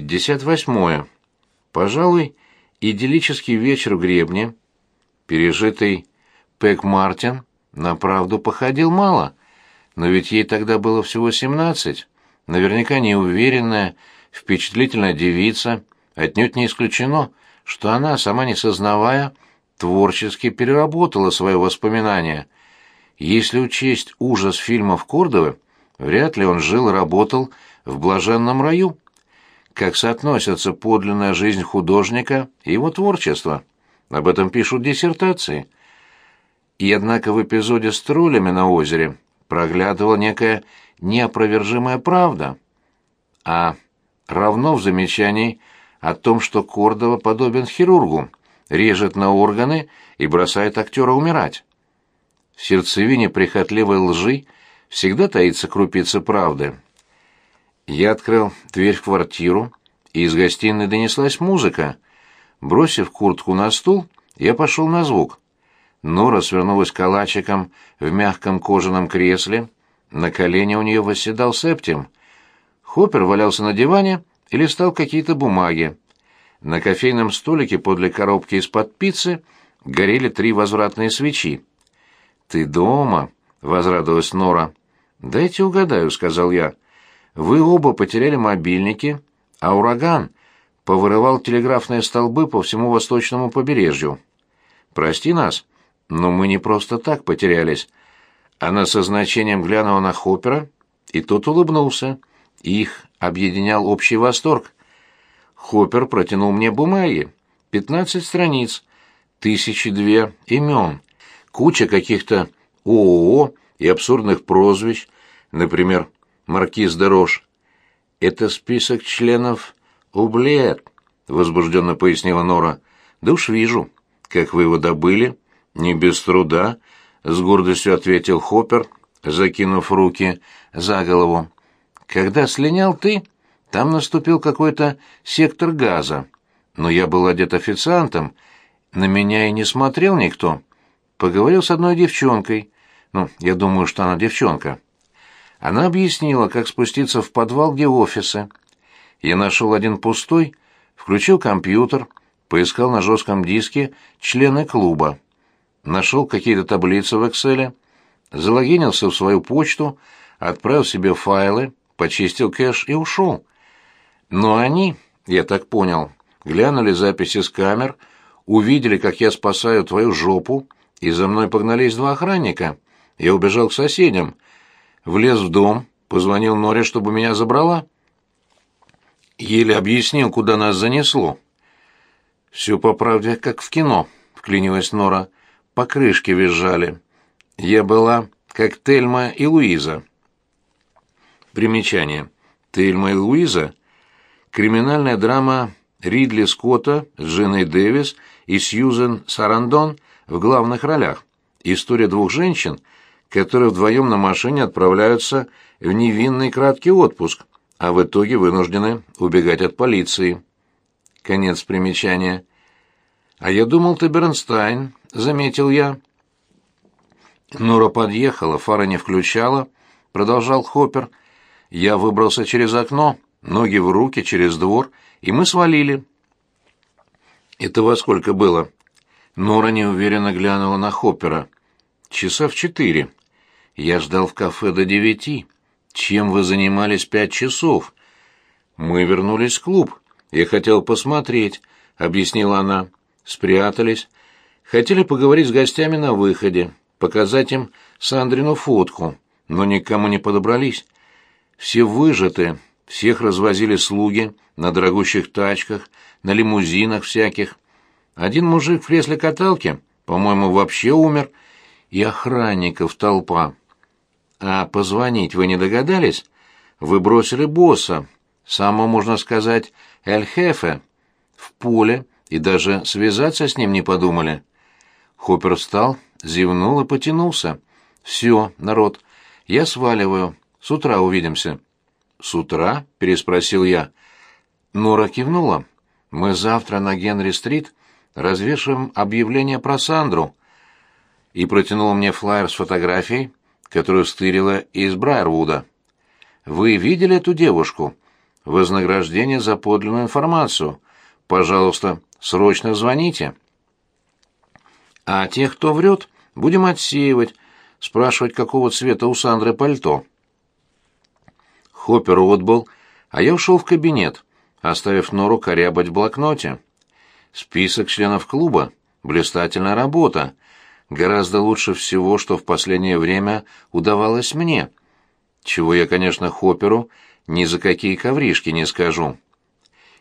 58. Пожалуй, идиллический вечер в гребне, пережитый Пэк Мартин, на правду походил мало, но ведь ей тогда было всего семнадцать, наверняка неуверенная, впечатлительная девица, отнюдь не исключено, что она, сама не сознавая, творчески переработала свое воспоминание. Если учесть ужас фильмов Кордовы, вряд ли он жил и работал в блаженном раю. Как соотносятся подлинная жизнь художника и его творчество? Об этом пишут диссертации. И однако в эпизоде с троллями на озере проглядывала некая неопровержимая правда. А равно в замечании о том, что Кордова подобен хирургу, режет на органы и бросает актера умирать. В сердцевине прихотливой лжи всегда таится крупица правды. Я открыл дверь в квартиру, и из гостиной донеслась музыка. Бросив куртку на стул, я пошел на звук. Нора свернулась калачиком в мягком кожаном кресле, на колене у нее восседал септим. Хоппер валялся на диване и листал какие-то бумаги. На кофейном столике подле коробки из-под пиццы горели три возвратные свечи. «Ты дома?» — возрадовалась Нора. «Дайте угадаю», — сказал я. Вы оба потеряли мобильники, а ураган повырывал телеграфные столбы по всему восточному побережью. Прости нас, но мы не просто так потерялись. Она со значением глянула на Хоппера, и тот улыбнулся. Их объединял общий восторг. Хоппер протянул мне бумаги. Пятнадцать страниц, тысячи две имен, куча каких-то ООО и абсурдных прозвищ, например, маркиз де Рош. Это список членов Ублет, возбужденно пояснила Нора. Да уж вижу, как вы его добыли, не без труда, с гордостью ответил Хоппер, закинув руки за голову. Когда слинял ты, там наступил какой-то сектор газа. Но я был одет официантом, на меня и не смотрел никто. Поговорил с одной девчонкой. Ну, я думаю, что она девчонка. Она объяснила, как спуститься в подвал, где офисы. Я нашел один пустой, включил компьютер, поискал на жестком диске члены клуба. Нашел какие-то таблицы в Excel, залогинился в свою почту, отправил себе файлы, почистил кэш и ушел. Но они, я так понял, глянули записи с камер, увидели, как я спасаю твою жопу, и за мной погнались два охранника. Я убежал к соседям, влез в дом, позвонил Норе, чтобы меня забрала. Еле объяснил, куда нас занесло. «Все по правде, как в кино», — вклинилась Нора. «По крышке визжали. Я была как Тельма и Луиза». Примечание. Тельма и Луиза — криминальная драма Ридли Скотта с Джиной Дэвис и Сьюзен Сарандон в главных ролях. История двух женщин — которые вдвоем на машине отправляются в невинный краткий отпуск, а в итоге вынуждены убегать от полиции. Конец примечания. «А я думал, ты Бернстайн», — заметил я. Нора подъехала, фары не включала, — продолжал Хоппер. Я выбрался через окно, ноги в руки, через двор, и мы свалили. «Это во сколько было?» Нора неуверенно глянула на Хоппера. «Часа в четыре. Я ждал в кафе до девяти. Чем вы занимались пять часов? Мы вернулись в клуб. Я хотел посмотреть, объяснила она. Спрятались. Хотели поговорить с гостями на выходе, показать им Сандрину фотку, но никому не подобрались. Все выжаты, всех развозили слуги на дорогущих тачках, на лимузинах всяких. Один мужик в кресле каталки, по-моему, вообще умер, и охранников толпа. А позвонить вы не догадались? Вы бросили босса, самого, можно сказать, эль-хефе, в поле, и даже связаться с ним не подумали. Хоппер встал, зевнул и потянулся. «Все, народ, я сваливаю. С утра увидимся». «С утра?» — переспросил я. Нора кивнула. «Мы завтра на Генри-стрит развешиваем объявление про Сандру». И протянула мне флаер с фотографией, которую стырила из Брайервуда. Вы видели эту девушку? вознаграждение за подлинную информацию. Пожалуйста, срочно звоните. А тех, кто врет, будем отсеивать, спрашивать, какого цвета у Сандры пальто. Хоппер отбыл, а я ушел в кабинет, оставив Нору корябать в блокноте. Список членов клуба — блистательная работа, гораздо лучше всего, что в последнее время удавалось мне, чего я, конечно, Хопперу ни за какие ковришки не скажу.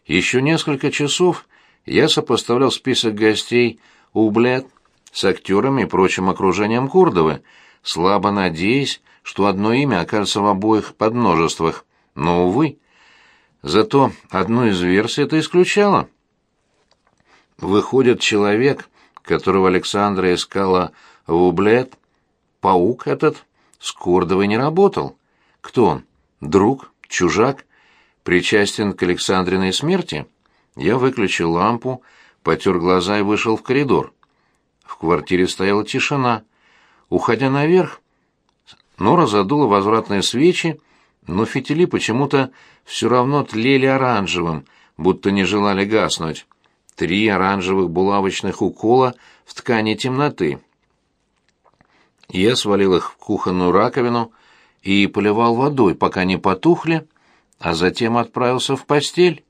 Еще несколько часов я сопоставлял список гостей у Блед с актерами и прочим окружением Курдовы, слабо надеясь, что одно имя окажется в обоих подмножествах, но, увы. Зато одну из версий это исключало. Выходит, человек, которого Александра искала в Ублет, паук этот, с Курдовой не работал. Кто он? Друг? Чужак? Причастен к Александриной смерти? Я выключил лампу, потер глаза и вышел в коридор. В квартире стояла тишина. Уходя наверх, Нора задула возвратные свечи, но фитили почему-то все равно тлели оранжевым, будто не желали гаснуть. Три оранжевых булавочных укола в ткани темноты. Я свалил их в кухонную раковину и поливал водой, пока не потухли, а затем отправился в постель.